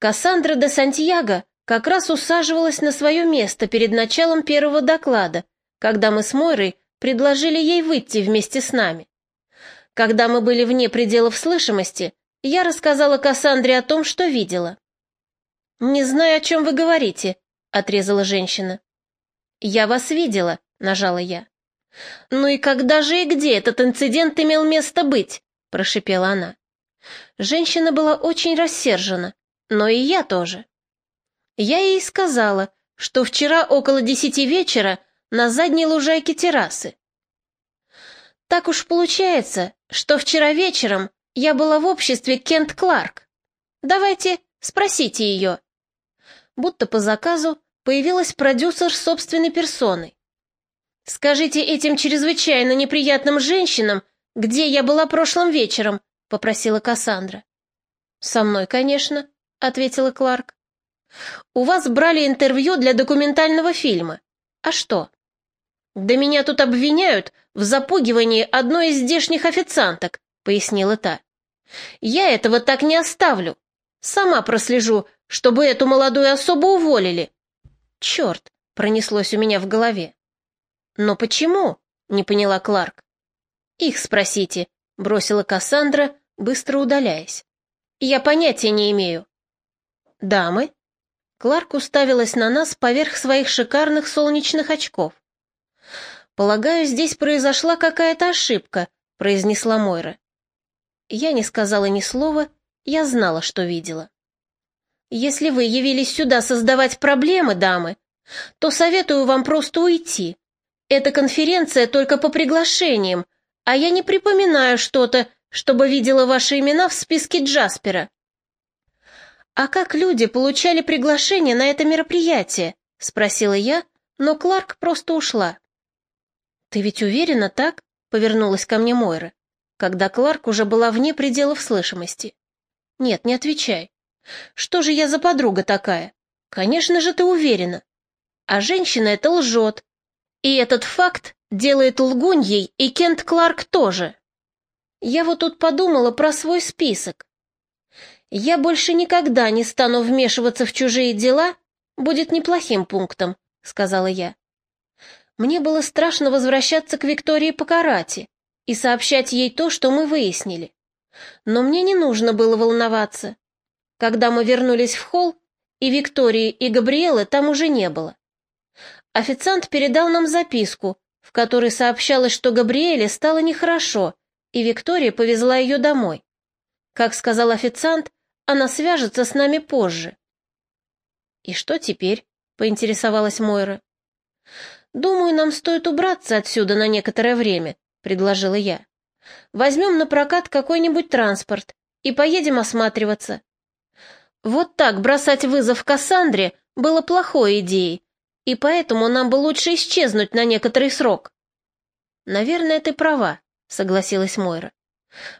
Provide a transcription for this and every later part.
Кассандра де Сантьяго как раз усаживалась на свое место перед началом первого доклада, когда мы с Мойрой предложили ей выйти вместе с нами. Когда мы были вне пределов слышимости, я рассказала Кассандре о том, что видела. «Не знаю, о чем вы говорите», — отрезала женщина. «Я вас видела», — нажала я. «Ну и когда же и где этот инцидент имел место быть?» — прошипела она. Женщина была очень рассержена, но и я тоже. Я ей сказала, что вчера около десяти вечера на задней лужайке террасы. Так уж получается, что вчера вечером я была в обществе Кент Кларк. Давайте спросите ее. Будто по заказу появилась продюсер собственной персоной. «Скажите этим чрезвычайно неприятным женщинам, где я была прошлым вечером», — попросила Кассандра. «Со мной, конечно», — ответила Кларк. «У вас брали интервью для документального фильма. А что?» «Да меня тут обвиняют в запугивании одной из здешних официанток», — пояснила та. «Я этого так не оставлю. Сама прослежу, чтобы эту молодую особу уволили». «Черт!» — пронеслось у меня в голове. «Но почему?» — не поняла Кларк. «Их спросите», — бросила Кассандра, быстро удаляясь. «Я понятия не имею». «Дамы?» Кларк уставилась на нас поверх своих шикарных солнечных очков. «Полагаю, здесь произошла какая-то ошибка», — произнесла Мойра. Я не сказала ни слова, я знала, что видела. «Если вы явились сюда создавать проблемы, дамы, то советую вам просто уйти. Эта конференция только по приглашениям, а я не припоминаю что-то, чтобы видела ваши имена в списке Джаспера». «А как люди получали приглашение на это мероприятие?» — спросила я, но Кларк просто ушла. «Ты ведь уверена, так?» — повернулась ко мне Мойра, когда Кларк уже была вне пределов слышимости. «Нет, не отвечай. Что же я за подруга такая? Конечно же, ты уверена. А женщина это лжет. И этот факт делает лгуньей и Кент Кларк тоже. Я вот тут подумала про свой список. Я больше никогда не стану вмешиваться в чужие дела, будет неплохим пунктом, сказала я. Мне было страшно возвращаться к Виктории по карате и сообщать ей то, что мы выяснили. Но мне не нужно было волноваться. Когда мы вернулись в холл, и Виктории, и Габриэлы там уже не было. Официант передал нам записку, в которой сообщалось, что Габриэле стало нехорошо, и Виктория повезла ее домой. Как сказал официант, она свяжется с нами позже. «И что теперь?» — поинтересовалась Мойра. «Думаю, нам стоит убраться отсюда на некоторое время», — предложила я. «Возьмем на прокат какой-нибудь транспорт и поедем осматриваться». Вот так бросать вызов Кассандре было плохой идеей, и поэтому нам бы лучше исчезнуть на некоторый срок. «Наверное, ты права», — согласилась Мойра.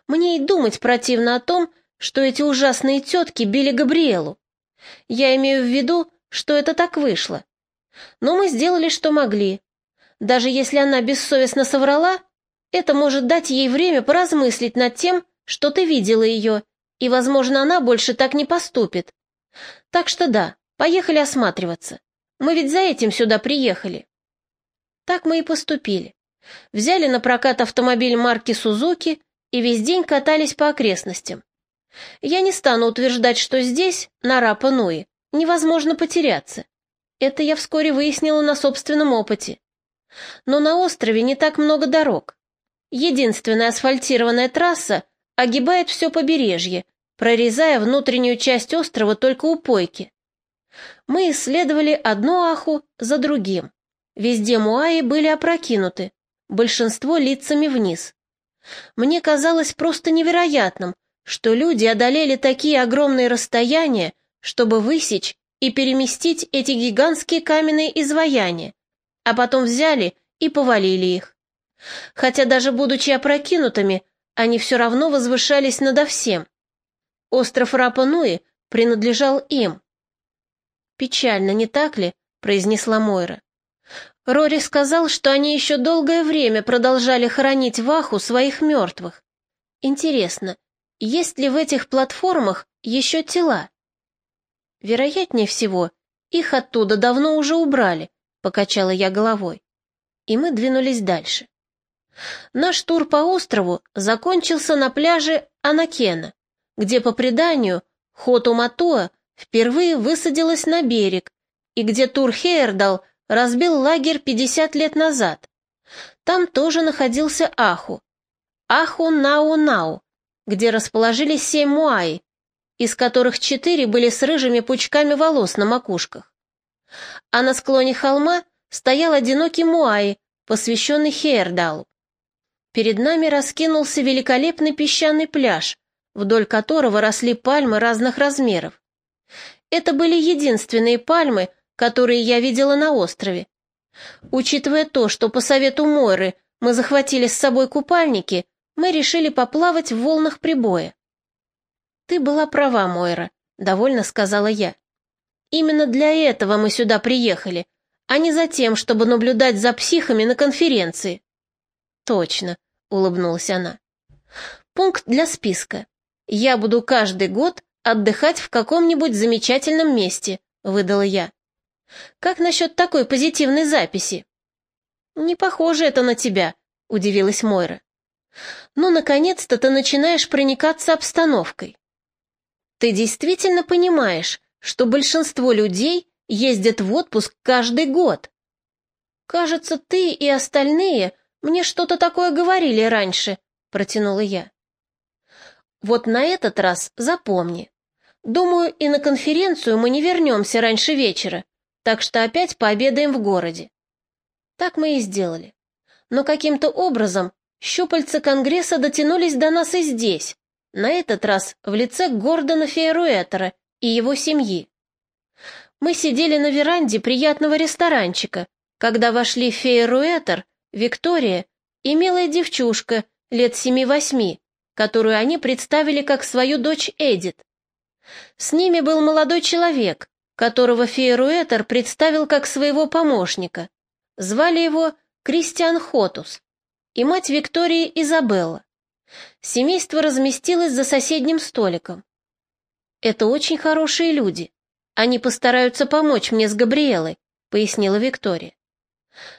«Мне и думать противно о том, что эти ужасные тетки били Габриэлу. Я имею в виду, что это так вышло. Но мы сделали, что могли. Даже если она бессовестно соврала, это может дать ей время поразмыслить над тем, что ты видела ее, и, возможно, она больше так не поступит. Так что да, поехали осматриваться. Мы ведь за этим сюда приехали. Так мы и поступили. Взяли на прокат автомобиль марки «Сузуки» и весь день катались по окрестностям. Я не стану утверждать, что здесь, на Рапа-Нуи, невозможно потеряться. Это я вскоре выяснила на собственном опыте. Но на острове не так много дорог. Единственная асфальтированная трасса огибает все побережье, прорезая внутреннюю часть острова только у Пойки. Мы исследовали одну аху за другим. Везде муаи были опрокинуты, большинство лицами вниз. Мне казалось просто невероятным, что люди одолели такие огромные расстояния, чтобы высечь и переместить эти гигантские каменные изваяния, а потом взяли и повалили их. Хотя даже будучи опрокинутыми, они все равно возвышались надо всем. Остров Рапа-Нуи принадлежал им. «Печально, не так ли?» — произнесла Мойра. Рори сказал, что они еще долгое время продолжали хоронить в Аху своих мертвых. Интересно, есть ли в этих платформах еще тела? Вероятнее всего, их оттуда давно уже убрали, покачала я головой. И мы двинулись дальше. Наш тур по острову закончился на пляже Анакена, где, по преданию, Хоту Матуа впервые высадилась на берег, и где тур Хейердал разбил лагерь 50 лет назад. Там тоже находился Аху. Аху-Нау-Нау, где расположились семь муай, из которых четыре были с рыжими пучками волос на макушках. А на склоне холма стоял одинокий муай, посвященный Хейердалу. Перед нами раскинулся великолепный песчаный пляж, вдоль которого росли пальмы разных размеров. Это были единственные пальмы, которые я видела на острове. Учитывая то, что по совету Мойры мы захватили с собой купальники, мы решили поплавать в волнах прибоя. «Ты была права, Мойра», — довольно сказала я. «Именно для этого мы сюда приехали, а не за тем, чтобы наблюдать за психами на конференции». «Точно», — улыбнулась она. «Пункт для списка. Я буду каждый год отдыхать в каком-нибудь замечательном месте», — выдала я. «Как насчет такой позитивной записи?» «Не похоже это на тебя», — удивилась Мойра. «Ну, наконец-то ты начинаешь проникаться обстановкой. Ты действительно понимаешь, что большинство людей ездят в отпуск каждый год? Кажется, ты и остальные мне что-то такое говорили раньше, протянула я. Вот на этот раз запомни. Думаю, и на конференцию мы не вернемся раньше вечера, так что опять пообедаем в городе. Так мы и сделали. Но каким-то образом щупальца Конгресса дотянулись до нас и здесь, на этот раз в лице Гордона Фейруэтера и его семьи. Мы сидели на веранде приятного ресторанчика, когда вошли Фейруэтер Виктория и милая девчушка лет семи-восьми, которую они представили как свою дочь Эдит. С ними был молодой человек, которого Фейруэтер представил как своего помощника. Звали его Кристиан Хотус и мать Виктории Изабелла. Семейство разместилось за соседним столиком. «Это очень хорошие люди. Они постараются помочь мне с Габриэлой», — пояснила Виктория.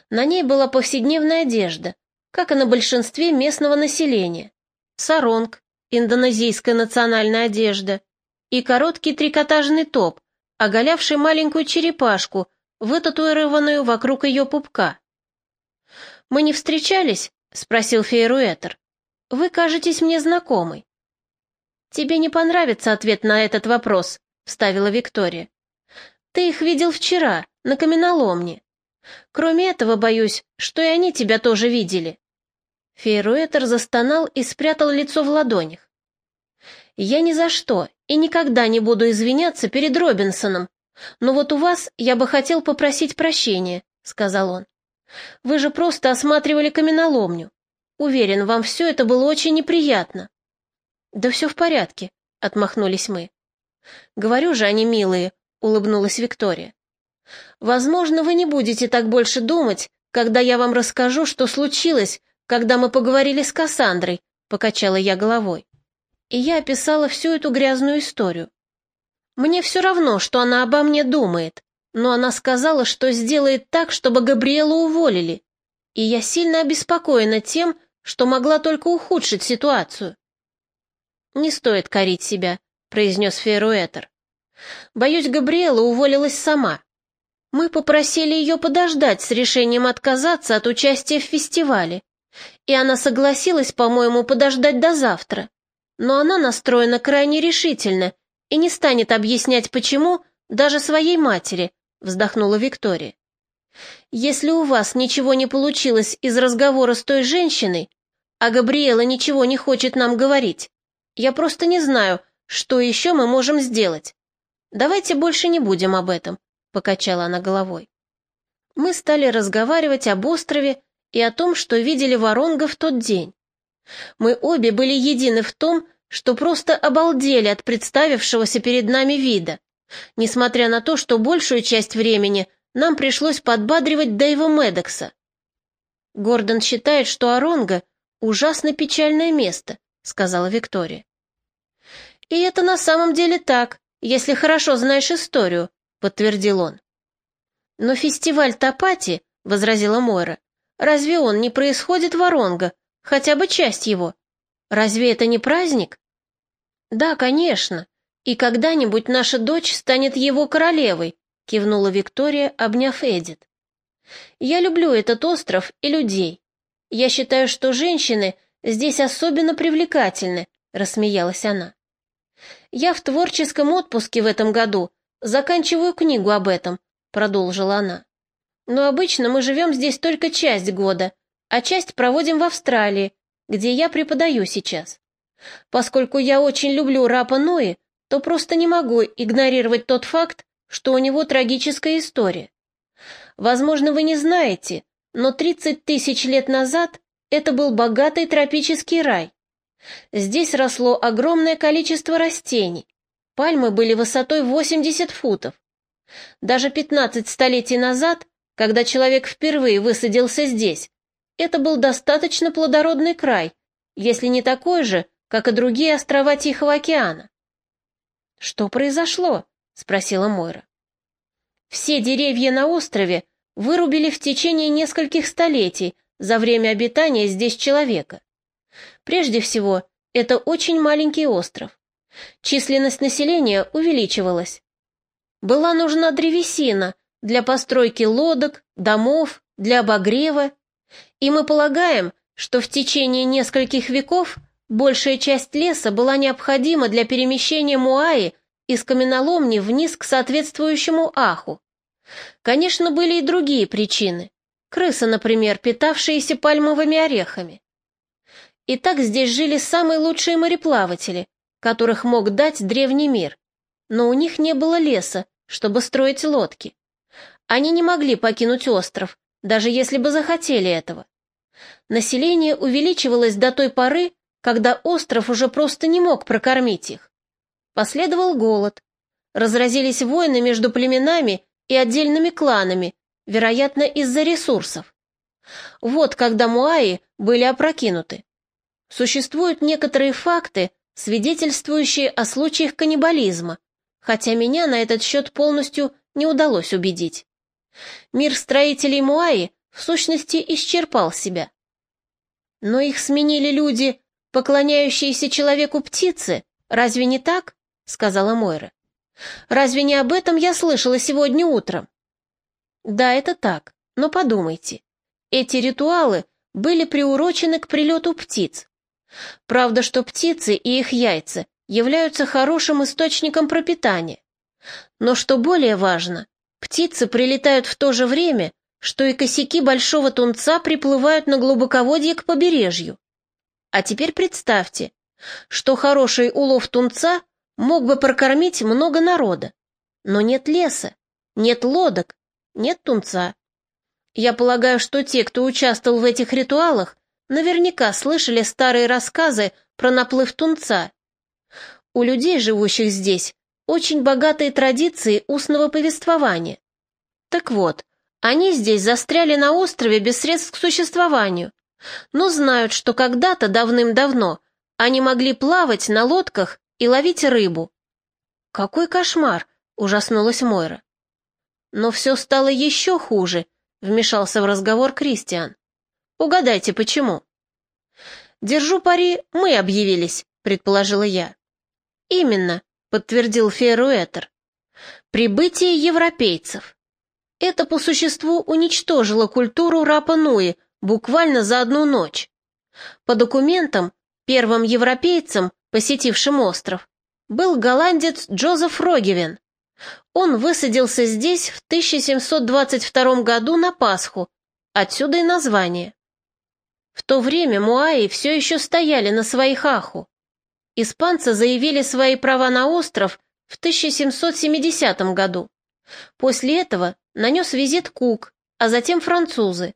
На ней была повседневная одежда, как и на большинстве местного населения. Саронг, индонезийская национальная одежда, и короткий трикотажный топ, оголявший маленькую черепашку, вытатуированную вокруг ее пупка. «Мы не встречались?» — спросил Фейруэтер. «Вы кажетесь мне знакомой». «Тебе не понравится ответ на этот вопрос», — вставила Виктория. «Ты их видел вчера, на каменоломне. Кроме этого, боюсь, что и они тебя тоже видели». Фейруэтер застонал и спрятал лицо в ладонях. «Я ни за что и никогда не буду извиняться перед Робинсоном, но вот у вас я бы хотел попросить прощения», — сказал он. «Вы же просто осматривали каменоломню. Уверен, вам все это было очень неприятно». «Да все в порядке», — отмахнулись мы. «Говорю же, они милые», — улыбнулась Виктория. Возможно, вы не будете так больше думать, когда я вам расскажу, что случилось, когда мы поговорили с Кассандрой, покачала я головой. И я описала всю эту грязную историю. Мне все равно, что она обо мне думает, но она сказала, что сделает так, чтобы Габриэлу уволили. И я сильно обеспокоена тем, что могла только ухудшить ситуацию. «Не стоит корить себя», — произнес Фейруэтер. «Боюсь, Габриэла уволилась сама. Мы попросили ее подождать с решением отказаться от участия в фестивале, и она согласилась, по-моему, подождать до завтра. Но она настроена крайне решительно и не станет объяснять, почему, даже своей матери, вздохнула Виктория. Если у вас ничего не получилось из разговора с той женщиной, а Габриэла ничего не хочет нам говорить, я просто не знаю, что еще мы можем сделать. Давайте больше не будем об этом. — покачала она головой. Мы стали разговаривать об острове и о том, что видели Воронга в тот день. Мы обе были едины в том, что просто обалдели от представившегося перед нами вида, несмотря на то, что большую часть времени нам пришлось подбадривать Дэйва Медекса. «Гордон считает, что Оронга — ужасно печальное место», — сказала Виктория. «И это на самом деле так», если хорошо знаешь историю», — подтвердил он. «Но фестиваль Тапати», — возразила Мойра, — «разве он не происходит в Оронго, хотя бы часть его? Разве это не праздник?» «Да, конечно, и когда-нибудь наша дочь станет его королевой», — кивнула Виктория, обняв Эдит. «Я люблю этот остров и людей. Я считаю, что женщины здесь особенно привлекательны», — рассмеялась она. «Я в творческом отпуске в этом году, заканчиваю книгу об этом», — продолжила она. «Но обычно мы живем здесь только часть года, а часть проводим в Австралии, где я преподаю сейчас. Поскольку я очень люблю Рапа Нуи, то просто не могу игнорировать тот факт, что у него трагическая история. Возможно, вы не знаете, но 30 тысяч лет назад это был богатый тропический рай. Здесь росло огромное количество растений. Пальмы были высотой 80 футов. Даже 15 столетий назад, когда человек впервые высадился здесь, это был достаточно плодородный край, если не такой же, как и другие острова Тихого океана. «Что произошло?» — спросила Мойра. «Все деревья на острове вырубили в течение нескольких столетий за время обитания здесь человека. Прежде всего, это очень маленький остров. Численность населения увеличивалась. Была нужна древесина для постройки лодок, домов, для обогрева, и мы полагаем, что в течение нескольких веков Большая часть леса была необходима для перемещения Муаи из каменоломни вниз к соответствующему аху. Конечно, были и другие причины. Крысы, например, питавшиеся пальмовыми орехами. И так здесь жили самые лучшие мореплаватели, которых мог дать древний мир. Но у них не было леса, чтобы строить лодки. Они не могли покинуть остров, даже если бы захотели этого. Население увеличивалось до той поры, когда остров уже просто не мог прокормить их. Последовал голод. Разразились войны между племенами и отдельными кланами, вероятно, из-за ресурсов. Вот когда Муаи были опрокинуты. Существуют некоторые факты, свидетельствующие о случаях каннибализма, хотя меня на этот счет полностью не удалось убедить. Мир строителей Муаи в сущности исчерпал себя. Но их сменили люди, поклоняющиеся человеку птицы, разве не так?» — сказала Мойра. «Разве не об этом я слышала сегодня утром?» «Да, это так, но подумайте. Эти ритуалы были приурочены к прилету птиц. Правда, что птицы и их яйца являются хорошим источником пропитания. Но что более важно, птицы прилетают в то же время, что и косяки большого тунца приплывают на глубоководье к побережью. А теперь представьте, что хороший улов тунца мог бы прокормить много народа. Но нет леса, нет лодок, нет тунца. Я полагаю, что те, кто участвовал в этих ритуалах, наверняка слышали старые рассказы про наплыв тунца. У людей, живущих здесь, очень богатые традиции устного повествования. Так вот, они здесь застряли на острове без средств к существованию, но знают, что когда-то давным-давно они могли плавать на лодках и ловить рыбу. «Какой кошмар!» — ужаснулась Мойра. «Но все стало еще хуже», — вмешался в разговор Кристиан. «Угадайте, почему?» «Держу пари, мы объявились», — предположила я. «Именно», — подтвердил Феруэтер. «Прибытие европейцев. Это по существу уничтожило культуру Рапа-Нуи буквально за одну ночь. По документам, первым европейцем, посетившим остров, был голландец Джозеф Рогевен. Он высадился здесь в 1722 году на Пасху, отсюда и название. В то время Муаи все еще стояли на своих аху. Испанцы заявили свои права на остров в 1770 году. После этого нанес визит Кук, а затем французы.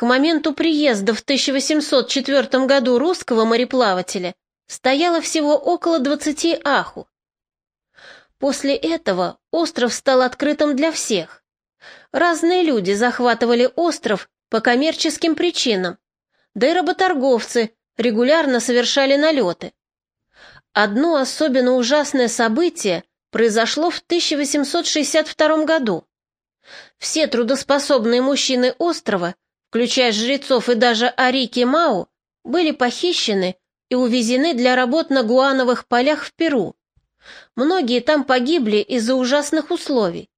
К моменту приезда в 1804 году русского мореплавателя стояло всего около 20 аху. После этого остров стал открытым для всех. Разные люди захватывали остров по коммерческим причинам, да и работорговцы регулярно совершали налеты. Одно особенно ужасное событие произошло в 1862 году. Все трудоспособные мужчины острова, включая жрецов и даже Арики Мау, были похищены и увезены для работ на гуановых полях в Перу. Многие там погибли из-за ужасных условий.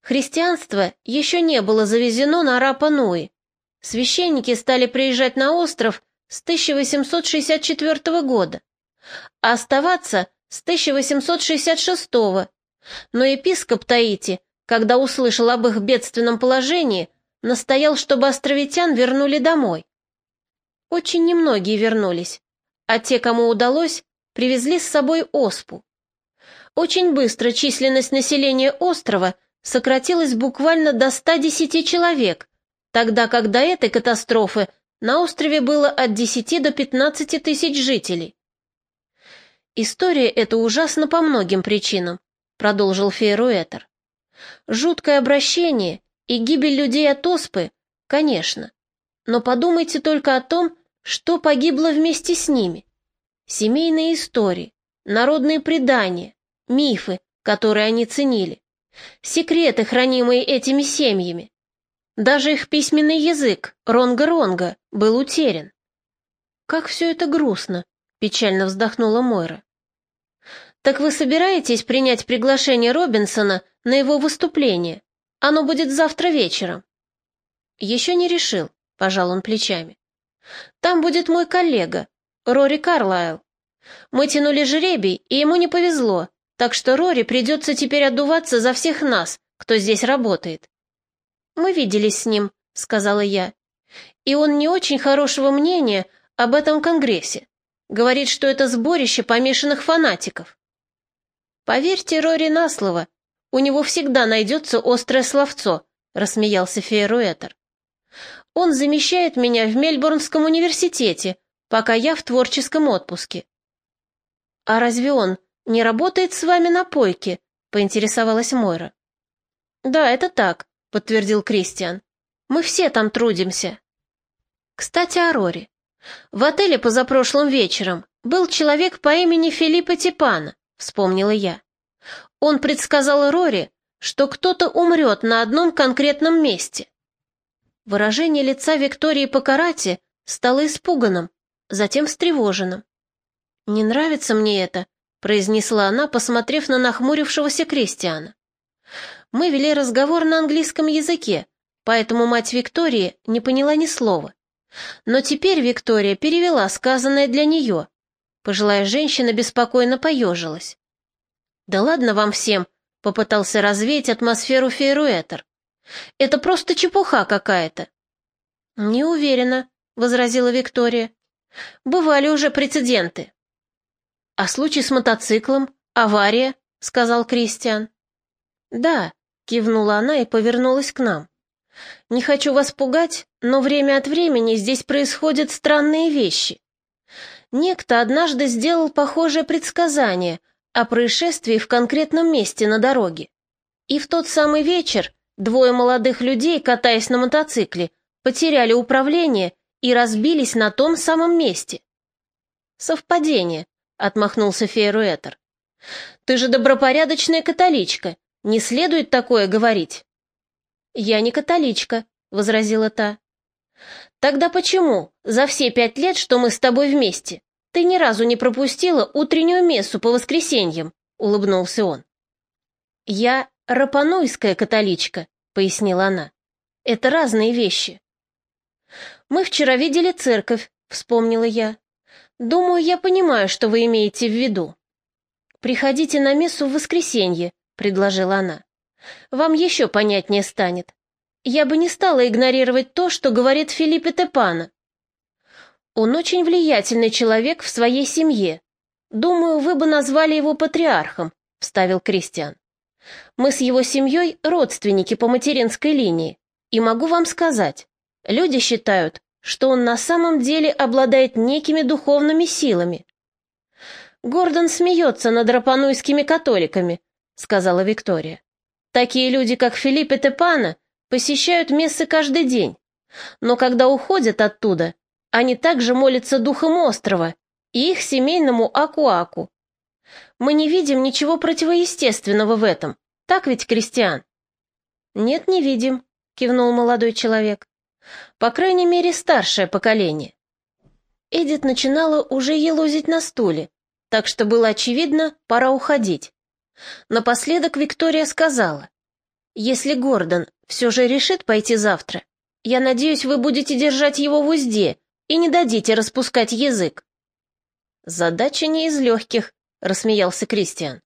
Христианство еще не было завезено на Рапа-Нуи. Священники стали приезжать на остров с 1864 года, а оставаться с 1866 но епископ Таити, когда услышал об их бедственном положении, настоял, чтобы островитян вернули домой. Очень немногие вернулись, а те, кому удалось, привезли с собой оспу. Очень быстро численность населения острова сократилась буквально до 110 человек, тогда как до этой катастрофы на острове было от 10 до 15 тысяч жителей. История эта ужасна по многим причинам, продолжил Фейруэтер. Жуткое обращение и гибель людей от оспы, конечно. Но подумайте только о том, что погибло вместе с ними. Семейные истории, народные предания, мифы, которые они ценили, секреты, хранимые этими семьями. Даже их письменный язык, ронга-ронга, был утерян. «Как все это грустно», — печально вздохнула Мойра. «Так вы собираетесь принять приглашение Робинсона на его выступление? Оно будет завтра вечером». «Еще не решил», — пожал он плечами. Там будет мой коллега, Рори Карлайл. Мы тянули жребий, и ему не повезло, так что Рори придется теперь отдуваться за всех нас, кто здесь работает. Мы виделись с ним, сказала я, и он не очень хорошего мнения об этом конгрессе. Говорит, что это сборище помешанных фанатиков. Поверьте Рори на слово, у него всегда найдется острое словцо, рассмеялся Фейруэтер. Он замещает меня в Мельбурнском университете, пока я в творческом отпуске. А разве он не работает с вами на пойке? поинтересовалась Мойра. Да, это так, подтвердил Кристиан. Мы все там трудимся. Кстати, о Рори. В отеле позапрошлым вечером был человек по имени Филиппа Типана, вспомнила я. Он предсказал Рори, что кто-то умрет на одном конкретном месте. Выражение лица Виктории Покарати стало испуганным, затем встревоженным. «Не нравится мне это», — произнесла она, посмотрев на нахмурившегося Кристиана. «Мы вели разговор на английском языке, поэтому мать Виктории не поняла ни слова. Но теперь Виктория перевела сказанное для нее. Пожилая женщина беспокойно поежилась. «Да ладно вам всем», — попытался развеять атмосферу Фейруэтер. Это просто чепуха какая-то». «Не уверена», — возразила Виктория. «Бывали уже прецеденты». «А случай с мотоциклом? Авария?» — сказал Кристиан. «Да», — кивнула она и повернулась к нам. «Не хочу вас пугать, но время от времени здесь происходят странные вещи. Некто однажды сделал похожее предсказание о происшествии в конкретном месте на дороге. И в тот самый вечер Двое молодых людей, катаясь на мотоцикле, потеряли управление и разбились на том самом месте. «Совпадение», — отмахнулся Фейруэтер. «Ты же добропорядочная католичка, не следует такое говорить». «Я не католичка», — возразила та. «Тогда почему за все пять лет, что мы с тобой вместе, ты ни разу не пропустила утреннюю мессу по воскресеньям?» — улыбнулся он. «Я «Рапануйская католичка», — пояснила она. «Это разные вещи». «Мы вчера видели церковь», — вспомнила я. «Думаю, я понимаю, что вы имеете в виду». «Приходите на мессу в воскресенье», — предложила она. «Вам еще понятнее станет. Я бы не стала игнорировать то, что говорит Филиппе Тепана. Он очень влиятельный человек в своей семье. Думаю, вы бы назвали его патриархом», — вставил Кристиан. Мы с его семьей родственники по материнской линии, и могу вам сказать, люди считают, что он на самом деле обладает некими духовными силами. Гордон смеется над рапануйскими католиками, сказала Виктория. Такие люди, как Филипп и Тепана, посещают мессы каждый день, но когда уходят оттуда, они также молятся духом острова и их семейному Акуаку. Мы не видим ничего противоестественного в этом. Так ведь, Кристиан?» «Нет, не видим», — кивнул молодой человек. «По крайней мере, старшее поколение». Эдит начинала уже елозить на стуле, так что было очевидно, пора уходить. Напоследок Виктория сказала, «Если Гордон все же решит пойти завтра, я надеюсь, вы будете держать его в узде и не дадите распускать язык». «Задача не из легких», — рассмеялся Кристиан.